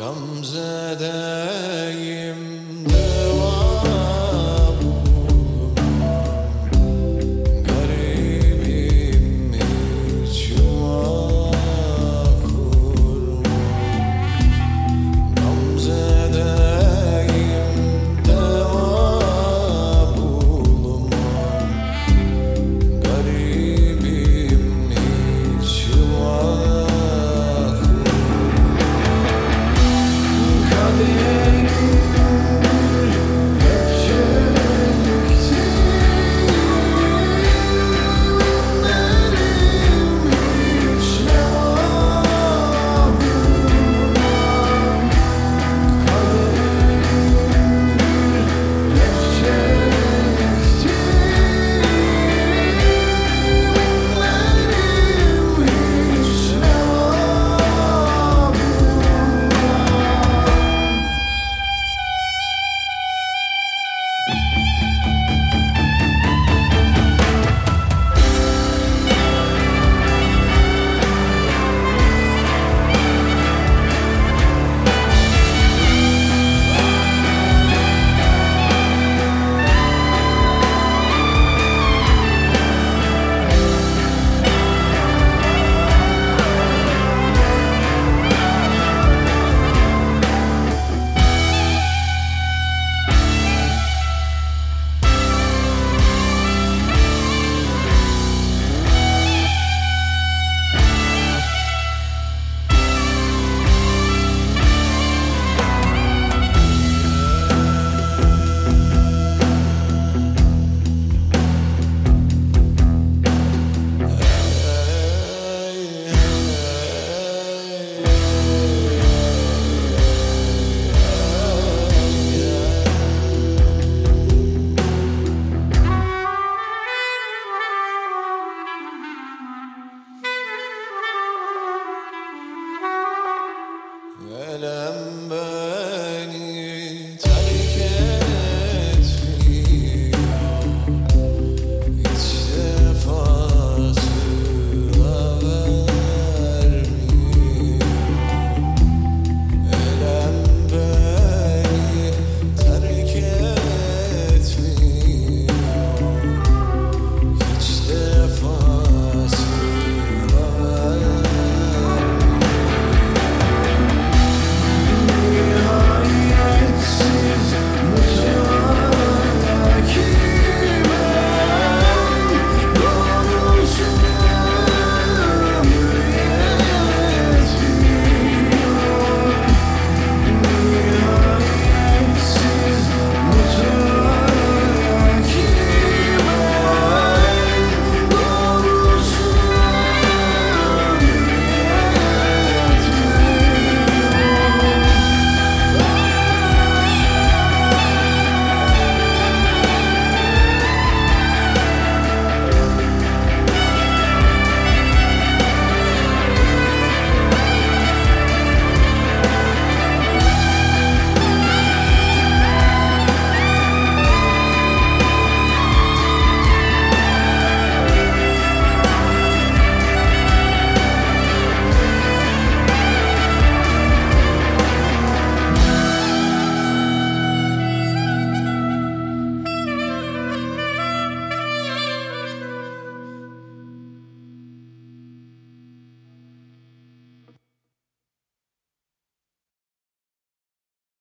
Gamzedeyim